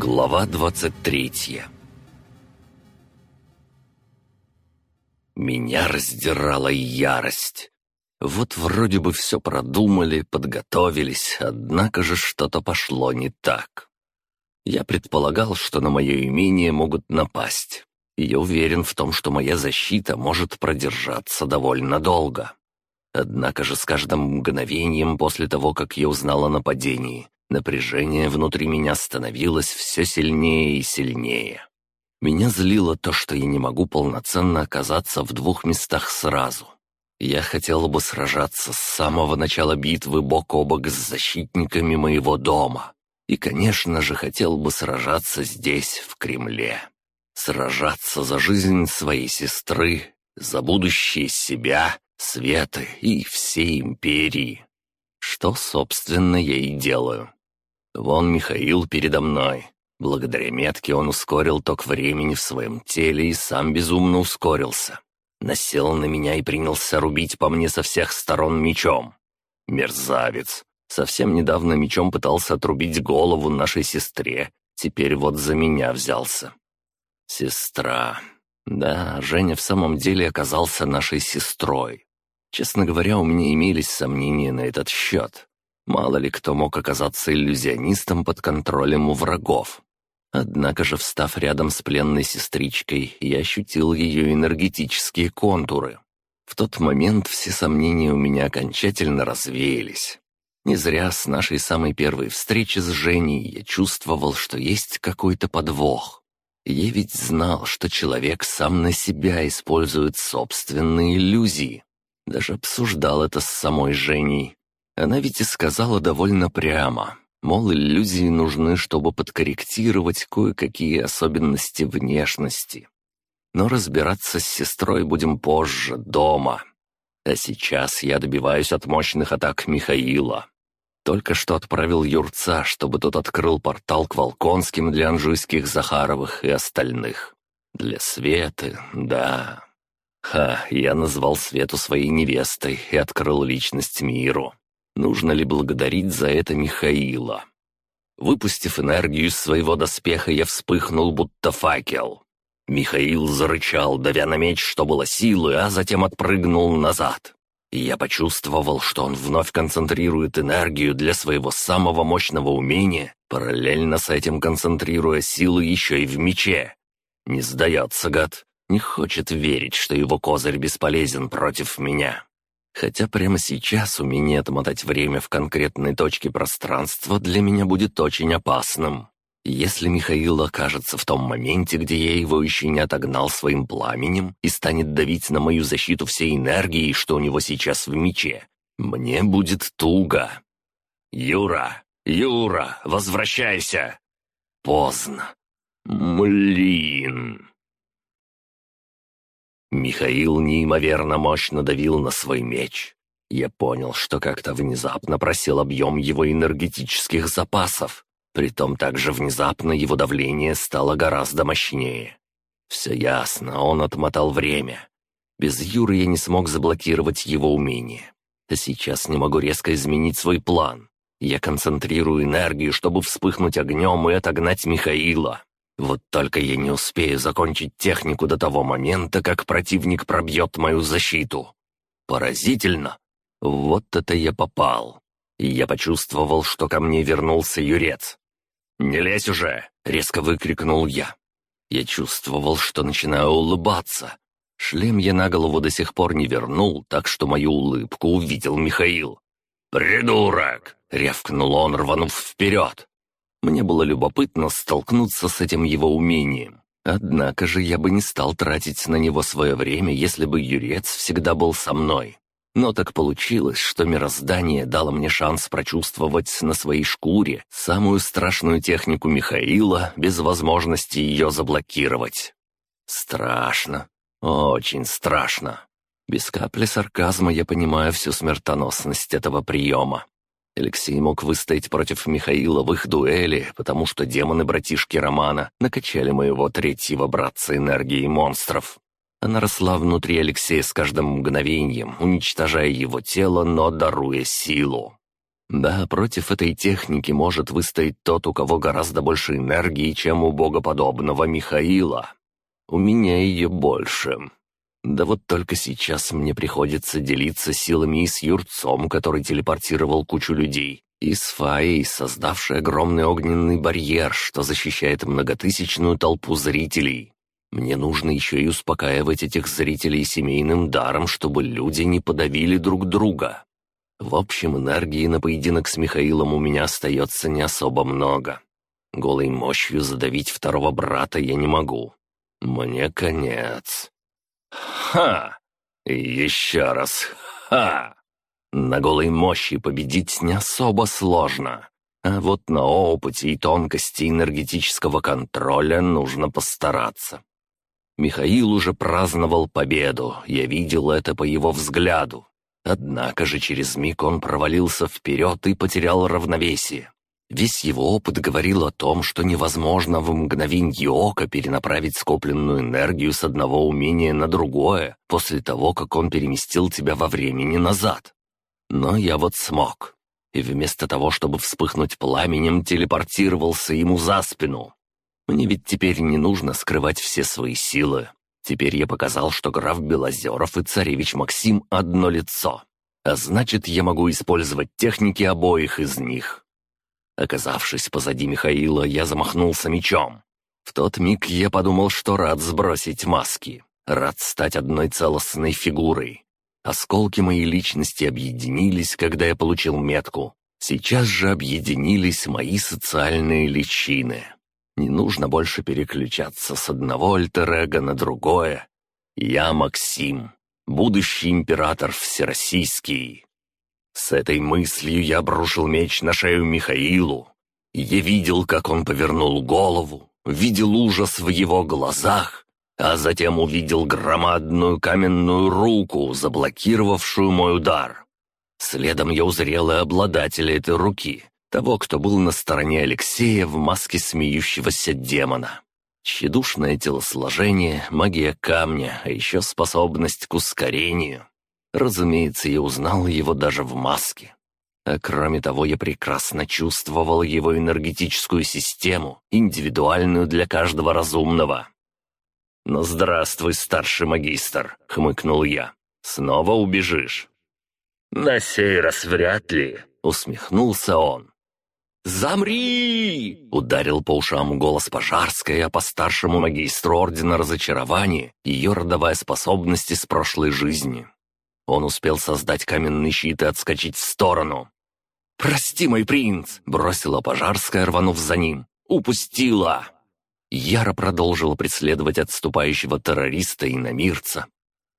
Глава 23 Меня раздирала ярость. Вот вроде бы все продумали, подготовились, однако же что-то пошло не так. Я предполагал, что на мое имение могут напасть. И я уверен в том, что моя защита может продержаться довольно долго. Однако же с каждым мгновением после того, как я узнал о нападении, напряжение внутри меня становилось все сильнее и сильнее. Меня злило то, что я не могу полноценно оказаться в двух местах сразу. Я хотел бы сражаться с самого начала битвы бок о бок с защитниками моего дома. И, конечно же, хотел бы сражаться здесь, в Кремле. Сражаться за жизнь своей сестры, за будущее себя Светы и всей империи. Что, собственно, я и делаю. Вон Михаил передо мной. Благодаря метке он ускорил ток времени в своем теле и сам безумно ускорился. Насел на меня и принялся рубить по мне со всех сторон мечом. Мерзавец. Совсем недавно мечом пытался отрубить голову нашей сестре, теперь вот за меня взялся. Сестра. Да, Женя в самом деле оказался нашей сестрой. Честно говоря, у меня имелись сомнения на этот счет. Мало ли кто мог оказаться иллюзионистом под контролем у врагов. Однако же, встав рядом с пленной сестричкой, я ощутил ее энергетические контуры. В тот момент все сомнения у меня окончательно развеялись. Не зря с нашей самой первой встречи с Женей я чувствовал, что есть какой-то подвох. Я ведь знал, что человек сам на себя использует собственные иллюзии. Даже обсуждал это с самой Женей. Она ведь и сказала довольно прямо. Мол, иллюзии нужны, чтобы подкорректировать кое-какие особенности внешности. Но разбираться с сестрой будем позже, дома. А сейчас я добиваюсь от мощных атак Михаила. Только что отправил Юрца, чтобы тот открыл портал к Волконским для анжуйских Захаровых и остальных. Для Светы, да. Ха, я назвал Свету своей невестой и открыл личность миру. Нужно ли благодарить за это Михаила? Выпустив энергию из своего доспеха, я вспыхнул, будто факел. Михаил зарычал, давя на меч, что было силы, а затем отпрыгнул назад. И я почувствовал, что он вновь концентрирует энергию для своего самого мощного умения, параллельно с этим концентрируя силы еще и в мече. Не сдается, гад. Не хочет верить, что его козырь бесполезен против меня. Хотя прямо сейчас умение отмотать время в конкретной точке пространства для меня будет очень опасным. Если Михаил окажется в том моменте, где я его еще не отогнал своим пламенем и станет давить на мою защиту всей энергией, что у него сейчас в мече, мне будет туго. «Юра! Юра! Возвращайся!» «Поздно! Млин!» Михаил неимоверно мощно давил на свой меч. Я понял, что как-то внезапно просил объем его энергетических запасов. Притом также внезапно его давление стало гораздо мощнее. Все ясно, он отмотал время. Без Юры я не смог заблокировать его умение. А сейчас не могу резко изменить свой план. Я концентрирую энергию, чтобы вспыхнуть огнем и отогнать Михаила. Вот только я не успею закончить технику до того момента, как противник пробьет мою защиту. Поразительно. Вот это я попал. И я почувствовал, что ко мне вернулся юрец. «Не лезь уже!» — резко выкрикнул я. Я чувствовал, что начинаю улыбаться. Шлем я на голову до сих пор не вернул, так что мою улыбку увидел Михаил. «Придурок!» — рявкнул он, рванув вперед. Мне было любопытно столкнуться с этим его умением. Однако же я бы не стал тратить на него свое время, если бы Юрец всегда был со мной. Но так получилось, что мироздание дало мне шанс прочувствовать на своей шкуре самую страшную технику Михаила без возможности ее заблокировать. Страшно. Очень страшно. Без капли сарказма я понимаю всю смертоносность этого приема. Алексей мог выстоять против Михаила в их дуэли, потому что демоны-братишки Романа накачали моего третьего братца энергией монстров. Она росла внутри Алексея с каждым мгновением, уничтожая его тело, но даруя силу. Да, против этой техники может выстоять тот, у кого гораздо больше энергии, чем у богоподобного Михаила. У меня ее больше. Да вот только сейчас мне приходится делиться силами и с Юрцом, который телепортировал кучу людей, и с Фаей, создавшей огромный огненный барьер, что защищает многотысячную толпу зрителей. Мне нужно еще и успокаивать этих зрителей семейным даром, чтобы люди не подавили друг друга. В общем, энергии на поединок с Михаилом у меня остается не особо много. Голой мощью задавить второго брата я не могу. Мне конец. Ха! Еще раз ха! На голой мощи победить не особо сложно. А вот на опыте и тонкости энергетического контроля нужно постараться. Михаил уже праздновал победу, я видел это по его взгляду. Однако же через миг он провалился вперед и потерял равновесие. Весь его опыт говорил о том, что невозможно в мгновенье ока перенаправить скопленную энергию с одного умения на другое, после того, как он переместил тебя во времени назад. Но я вот смог. И вместо того, чтобы вспыхнуть пламенем, телепортировался ему за спину. Мне ведь теперь не нужно скрывать все свои силы. Теперь я показал, что граф Белозеров и царевич Максим одно лицо. А значит, я могу использовать техники обоих из них. Оказавшись позади Михаила, я замахнулся мечом. В тот миг я подумал, что рад сбросить маски, рад стать одной целостной фигурой. Осколки моей личности объединились, когда я получил метку. Сейчас же объединились мои социальные личины. Не нужно больше переключаться с одного альтер на другое. Я Максим, будущий император Всероссийский. С этой мыслью я обрушил меч на шею Михаилу. Я видел, как он повернул голову, видел ужас в его глазах, а затем увидел громадную каменную руку, заблокировавшую мой удар. Следом я узрел и обладателя этой руки, того, кто был на стороне Алексея в маске смеющегося демона. Тщедушное телосложение, магия камня, а еще способность к ускорению. Разумеется, я узнал его даже в маске. А кроме того, я прекрасно чувствовал его энергетическую систему, индивидуальную для каждого разумного. «Ну, здравствуй, старший магистр», — хмыкнул я. «Снова убежишь?» «На сей раз вряд ли», — усмехнулся он. «Замри!» — ударил по ушам голос Пожарской, а по старшему магистру Ордена Разочарования ее родовая способность из прошлой жизни. Он успел создать каменный щит и отскочить в сторону. «Прости, мой принц!» — бросила Пожарская, рванув за ним. «Упустила!» Яра продолжила преследовать отступающего террориста и намирца.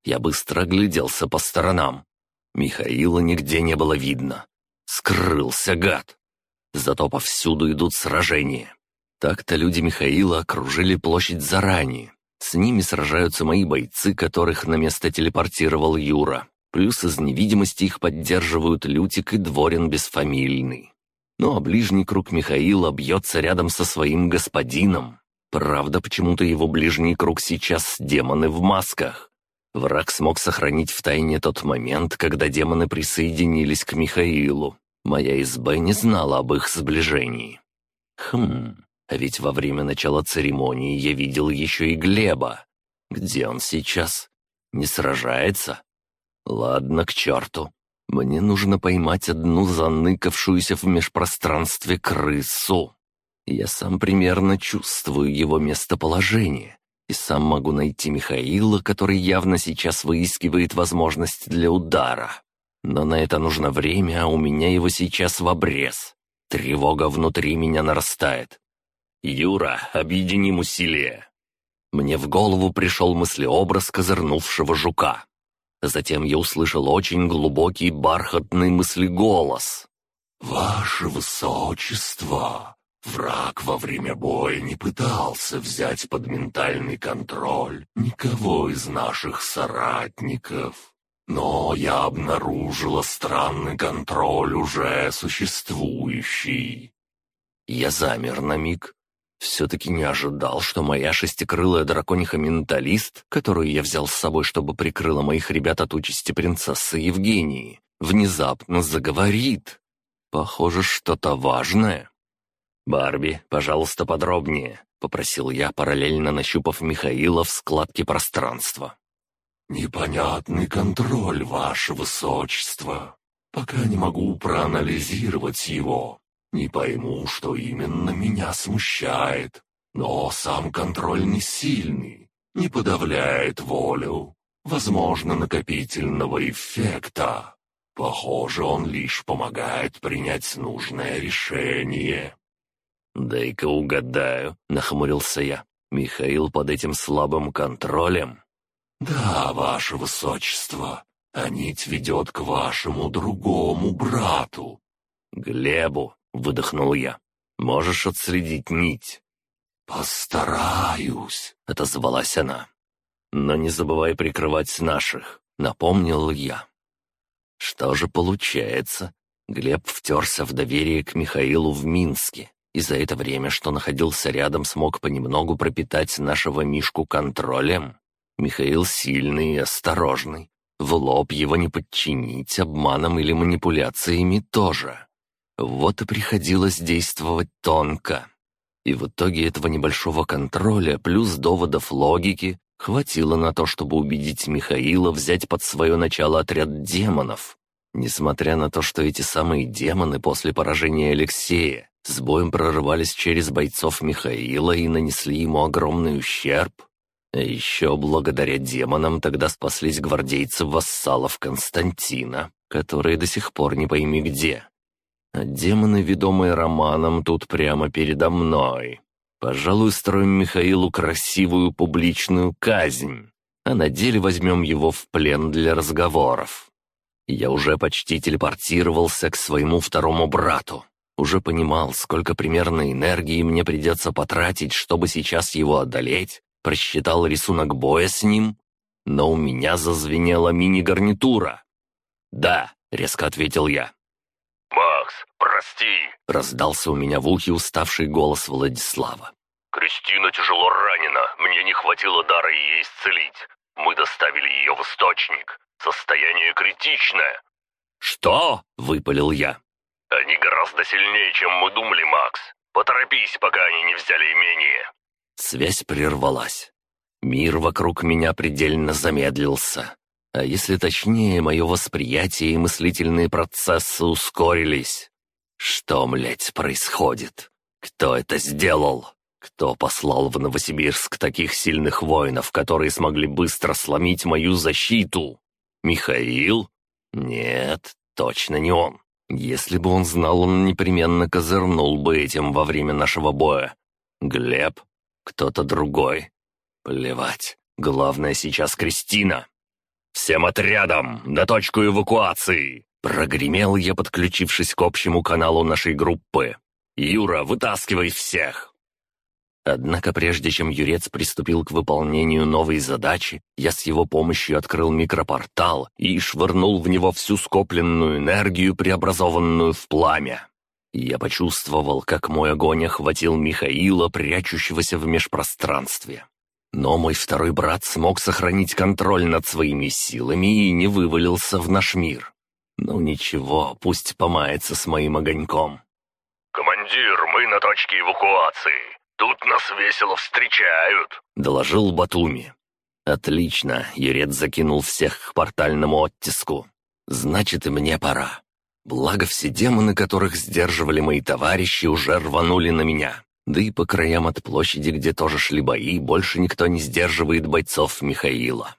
Я быстро огляделся по сторонам. Михаила нигде не было видно. Скрылся гад. Зато повсюду идут сражения. Так-то люди Михаила окружили площадь заранее. С ними сражаются мои бойцы, которых на место телепортировал Юра. Плюс из невидимости их поддерживают Лютик и Дворин Бесфамильный. Ну а ближний круг Михаила бьется рядом со своим господином. Правда, почему-то его ближний круг сейчас демоны в масках. Враг смог сохранить в тайне тот момент, когда демоны присоединились к Михаилу. Моя СБ не знала об их сближении. Хм, а ведь во время начала церемонии я видел еще и Глеба. Где он сейчас? Не сражается? Ладно, к черту. Мне нужно поймать одну заныкавшуюся в межпространстве крысу. Я сам примерно чувствую его местоположение. И сам могу найти Михаила, который явно сейчас выискивает возможность для удара. Но на это нужно время, а у меня его сейчас в обрез. Тревога внутри меня нарастает. «Юра, объединим усилия!» Мне в голову пришел мыслеобраз козырнувшего жука. Затем я услышал очень глубокий бархатный мыслеголос. «Ваше Высочество, враг во время боя не пытался взять под ментальный контроль никого из наших соратников. Но я обнаружила странный контроль уже существующий. Я замер на миг. Все-таки не ожидал, что моя шестикрылая дракониха-менталист, которую я взял с собой, чтобы прикрыла моих ребят от участи принцессы Евгении, внезапно заговорит. Похоже, что-то важное. «Барби, пожалуйста, подробнее», — попросил я, параллельно нащупав Михаила в складке пространства. «Непонятный контроль, ваше высочество. Пока не могу проанализировать его. Не пойму, что именно меня смущает. Но сам контроль не сильный, не подавляет волю. Возможно, накопительного эффекта. Похоже, он лишь помогает принять нужное решение. «Дай-ка угадаю», — нахмурился я. «Михаил под этим слабым контролем?» «Да, ваше высочество, а нить ведет к вашему другому брату». «Глебу», — выдохнул я. «Можешь отследить нить?» «Постараюсь», — отозвалась она. «Но не забывай прикрывать наших», — напомнил я. Что же получается? Глеб втерся в доверие к Михаилу в Минске, и за это время, что находился рядом, смог понемногу пропитать нашего Мишку контролем. Михаил сильный и осторожный. В лоб его не подчинить обманом или манипуляциями тоже. Вот и приходилось действовать тонко. И в итоге этого небольшого контроля плюс доводов логики хватило на то, чтобы убедить Михаила взять под свое начало отряд демонов. Несмотря на то, что эти самые демоны после поражения Алексея с боем прорывались через бойцов Михаила и нанесли ему огромный ущерб, а еще благодаря демонам тогда спаслись гвардейцы вассалов Константина, которые до сих пор не пойми где. Демоны, ведомые Романом, тут прямо передо мной. Пожалуй, строим Михаилу красивую публичную казнь, а на деле возьмем его в плен для разговоров. Я уже почти телепортировался к своему второму брату. Уже понимал, сколько примерно энергии мне придется потратить, чтобы сейчас его одолеть, просчитал рисунок боя с ним, но у меня зазвенела мини-гарнитура. «Да», — резко ответил я. «Макс, прости», — раздался у меня в ухе уставший голос Владислава. «Кристина тяжело ранена, мне не хватило дара ее исцелить. Мы доставили ее в источник. Состояние критичное». «Что?» — выпалил я. «Они гораздо сильнее, чем мы думали, Макс. Поторопись, пока они не взяли имение». Связь прервалась. Мир вокруг меня предельно замедлился. А если точнее, мое восприятие и мыслительные процессы ускорились. Что, млять, происходит? Кто это сделал? Кто послал в Новосибирск таких сильных воинов, которые смогли быстро сломить мою защиту? Михаил? Нет, точно не он. Если бы он знал, он непременно козырнул бы этим во время нашего боя. Глеб? кто-то другой. Плевать. Главное сейчас Кристина. «Всем отрядам! На точку эвакуации!» Прогремел я, подключившись к общему каналу нашей группы. «Юра, вытаскивай всех!» Однако прежде чем Юрец приступил к выполнению новой задачи, я с его помощью открыл микропортал и швырнул в него всю скопленную энергию, преобразованную в пламя. Я почувствовал, как мой огонь охватил Михаила, прячущегося в межпространстве. Но мой второй брат смог сохранить контроль над своими силами и не вывалился в наш мир. Ну ничего, пусть помается с моим огоньком. «Командир, мы на точке эвакуации. Тут нас весело встречают», — доложил Батуми. «Отлично», — Юрец закинул всех к портальному оттиску. «Значит, и мне пора». Благо все демоны, которых сдерживали мои товарищи, уже рванули на меня. Да и по краям от площади, где тоже шли бои, больше никто не сдерживает бойцов Михаила.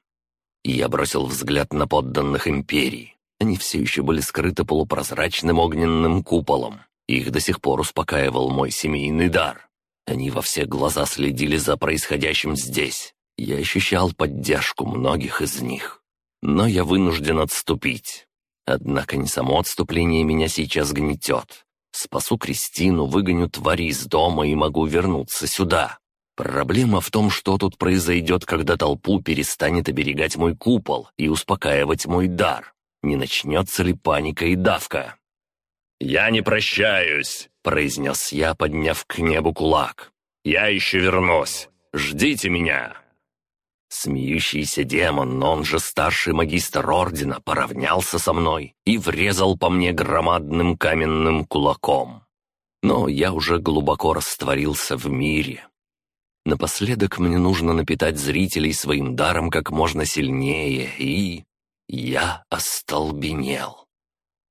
И я бросил взгляд на подданных империи. Они все еще были скрыты полупрозрачным огненным куполом. Их до сих пор успокаивал мой семейный дар. Они во все глаза следили за происходящим здесь. Я ощущал поддержку многих из них. Но я вынужден отступить. Однако не само отступление меня сейчас гнетет. Спасу Кристину, выгоню твари из дома и могу вернуться сюда. Проблема в том, что тут произойдет, когда толпу перестанет оберегать мой купол и успокаивать мой дар. Не начнется ли паника и давка? «Я не прощаюсь», — произнес я, подняв к небу кулак. «Я еще вернусь. Ждите меня!» Смеющийся демон, он же старший магистр ордена, поравнялся со мной и врезал по мне громадным каменным кулаком. Но я уже глубоко растворился в мире. Напоследок мне нужно напитать зрителей своим даром как можно сильнее, и... Я остолбенел.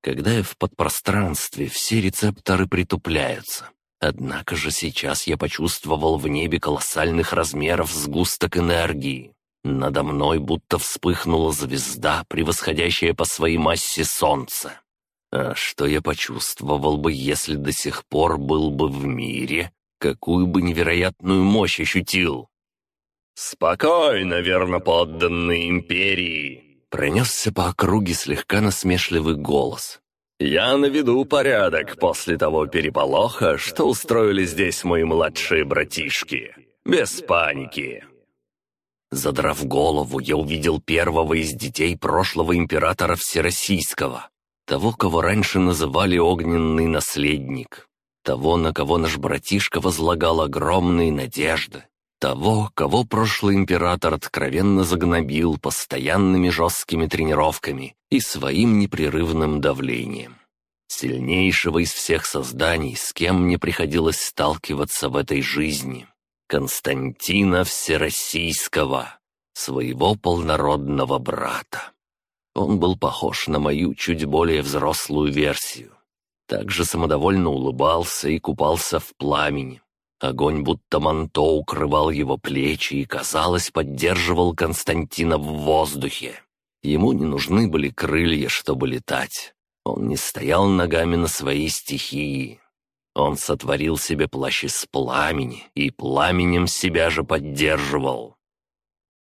Когда я в подпространстве, все рецепторы притупляются. Однако же сейчас я почувствовал в небе колоссальных размеров сгусток энергии. Надо мной будто вспыхнула звезда, превосходящая по своей массе солнце. А что я почувствовал бы, если до сих пор был бы в мире? Какую бы невероятную мощь ощутил? «Спокойно, верно подданные империи!» Пронесся по округе слегка насмешливый голос. «Я наведу порядок после того переполоха, что устроили здесь мои младшие братишки. Без паники!» Задрав голову, я увидел первого из детей прошлого императора Всероссийского, того, кого раньше называли «огненный наследник», того, на кого наш братишка возлагал огромные надежды, того, кого прошлый император откровенно загнобил постоянными жесткими тренировками и своим непрерывным давлением. Сильнейшего из всех созданий, с кем мне приходилось сталкиваться в этой жизни. Константина Всероссийского, своего полнородного брата. Он был похож на мою чуть более взрослую версию. Также самодовольно улыбался и купался в пламени, Огонь будто манто укрывал его плечи и, казалось, поддерживал Константина в воздухе. Ему не нужны были крылья, чтобы летать. Он не стоял ногами на своей стихии. Он сотворил себе плащ из пламени и пламенем себя же поддерживал.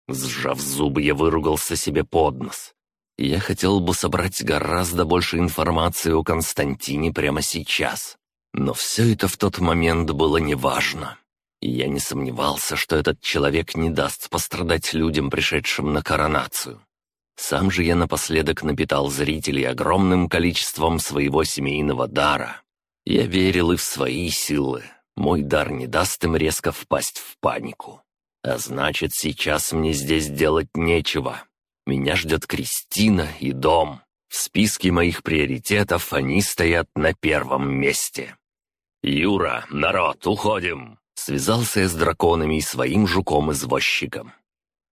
Сжав зубы, я выругался себе под нос. Я хотел бы собрать гораздо больше информации о Константине прямо сейчас. Но все это в тот момент было неважно. И я не сомневался, что этот человек не даст пострадать людям, пришедшим на коронацию. Сам же я напоследок напитал зрителей огромным количеством своего семейного дара. Я верил и в свои силы. Мой дар не даст им резко впасть в панику. А значит, сейчас мне здесь делать нечего. Меня ждет Кристина и дом. В списке моих приоритетов они стоят на первом месте. «Юра, народ, уходим!» Связался я с драконами и своим жуком-извозчиком.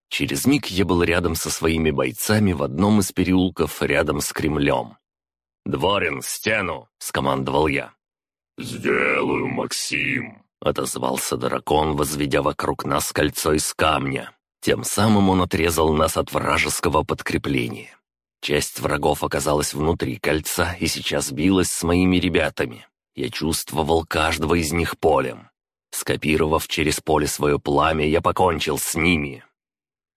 Через миг я был рядом со своими бойцами в одном из переулков рядом с Кремлем. «Дворин, стену!» — скомандовал я. «Сделаю, Максим!» — отозвался дракон, возведя вокруг нас кольцо из камня. Тем самым он отрезал нас от вражеского подкрепления. Часть врагов оказалась внутри кольца и сейчас билась с моими ребятами. Я чувствовал каждого из них полем. Скопировав через поле свое пламя, я покончил с ними.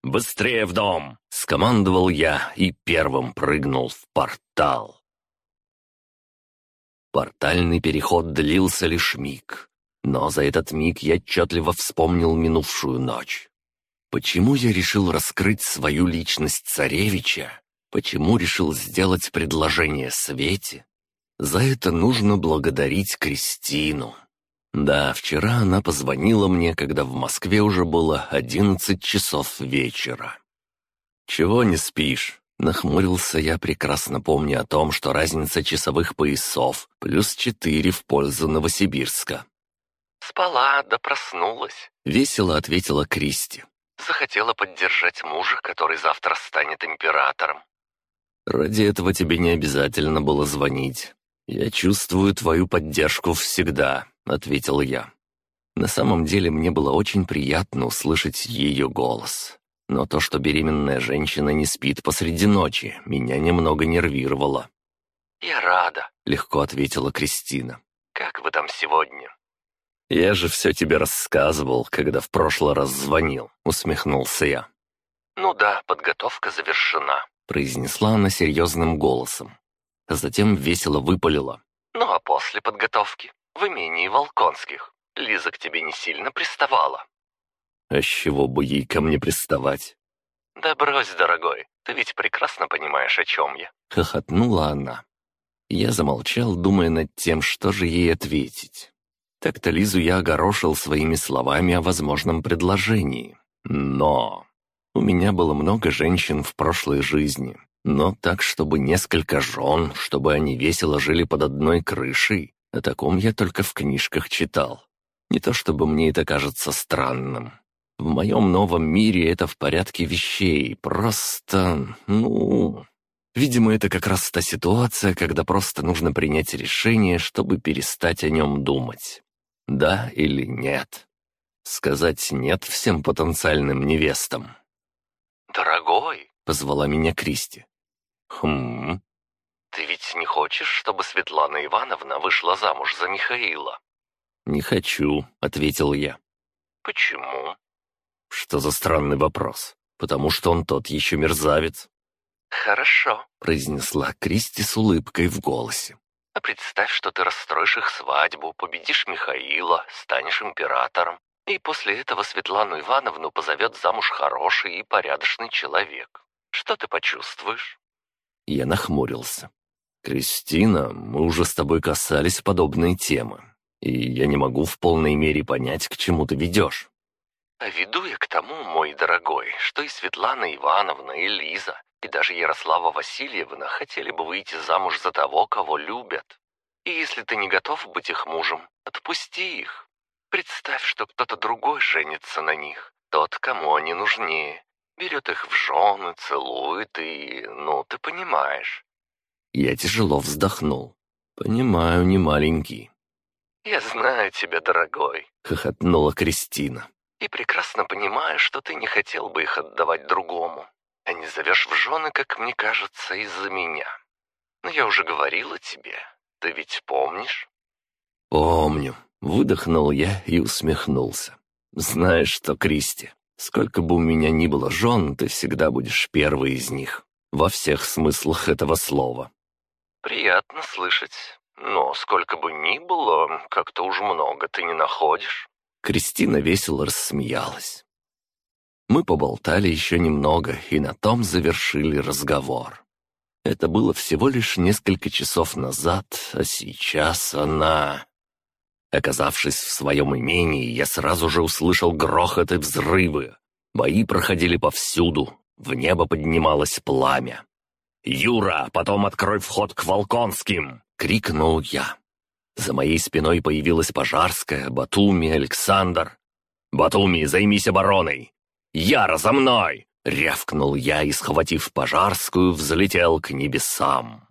«Быстрее в дом!» — скомандовал я и первым прыгнул в портал. Портальный переход длился лишь миг, но за этот миг я отчетливо вспомнил минувшую ночь. Почему я решил раскрыть свою личность царевича? Почему решил сделать предложение Свете? За это нужно благодарить Кристину. Да, вчера она позвонила мне, когда в Москве уже было одиннадцать часов вечера. «Чего не спишь?» Нахмурился я, прекрасно помня о том, что разница часовых поясов плюс четыре в пользу Новосибирска. «Спала, да проснулась», — весело ответила Кристи. «Захотела поддержать мужа, который завтра станет императором». «Ради этого тебе не обязательно было звонить. «Я чувствую твою поддержку всегда», — ответил я. На самом деле мне было очень приятно услышать ее голос. Но то, что беременная женщина не спит посреди ночи, меня немного нервировало. «Я рада», — легко ответила Кристина. «Как вы там сегодня?» «Я же все тебе рассказывал, когда в прошлый раз звонил», — усмехнулся я. «Ну да, подготовка завершена», — произнесла она серьезным голосом затем весело выпалила. «Ну а после подготовки, в имении Волконских, Лиза к тебе не сильно приставала». «А с чего бы ей ко мне приставать?» «Да брось, дорогой, ты ведь прекрасно понимаешь, о чем я». Хохотнула она. Я замолчал, думая над тем, что же ей ответить. Так-то Лизу я огорошил своими словами о возможном предложении. Но... У меня было много женщин в прошлой жизни, но так, чтобы несколько жен, чтобы они весело жили под одной крышей, о таком я только в книжках читал. Не то чтобы мне это кажется странным. В моем новом мире это в порядке вещей, просто, ну... Видимо, это как раз та ситуация, когда просто нужно принять решение, чтобы перестать о нем думать. Да или нет? Сказать «нет» всем потенциальным невестам. «Дорогой», — позвала меня Кристи. «Хм...» «Ты ведь не хочешь, чтобы Светлана Ивановна вышла замуж за Михаила?» «Не хочу», — ответил я. «Почему?» «Что за странный вопрос? Потому что он тот еще мерзавец». «Хорошо», — произнесла Кристи с улыбкой в голосе. «А представь, что ты расстроишь их свадьбу, победишь Михаила, станешь императором, и после этого Светлану Ивановну позовет замуж хороший и порядочный человек. Что ты почувствуешь?» Я нахмурился. «Кристина, мы уже с тобой касались подобной темы, и я не могу в полной мере понять, к чему ты ведешь». «А веду я к тому, мой дорогой, что и Светлана Ивановна, и Лиза, и даже Ярослава Васильевна хотели бы выйти замуж за того, кого любят. И если ты не готов быть их мужем, отпусти их. Представь, что кто-то другой женится на них, тот, кому они нужнее, берет их в жены, целует и... ну, ты понимаешь». Я тяжело вздохнул. «Понимаю, не маленький». «Я знаю тебя, дорогой», — хохотнула Кристина. «И прекрасно понимаю, что ты не хотел бы их отдавать другому а не зовешь в жены, как мне кажется, из-за меня. Но я уже говорила тебе, ты ведь помнишь?» «Помню», — выдохнул я и усмехнулся. «Знаешь что, Кристи, сколько бы у меня ни было жен, ты всегда будешь первой из них. Во всех смыслах этого слова». «Приятно слышать. Но сколько бы ни было, как-то уж много ты не находишь». Кристина весело рассмеялась. Мы поболтали еще немного и на том завершили разговор. Это было всего лишь несколько часов назад, а сейчас она... Оказавшись в своем имении, я сразу же услышал грохот и взрывы. Бои проходили повсюду, в небо поднималось пламя. «Юра, потом открой вход к Волконским!» — крикнул я. За моей спиной появилась Пожарская, Батуми, Александр. «Батуми, займись обороной! Яра, за мной!» — рявкнул я и, схватив пожарскую, взлетел к небесам.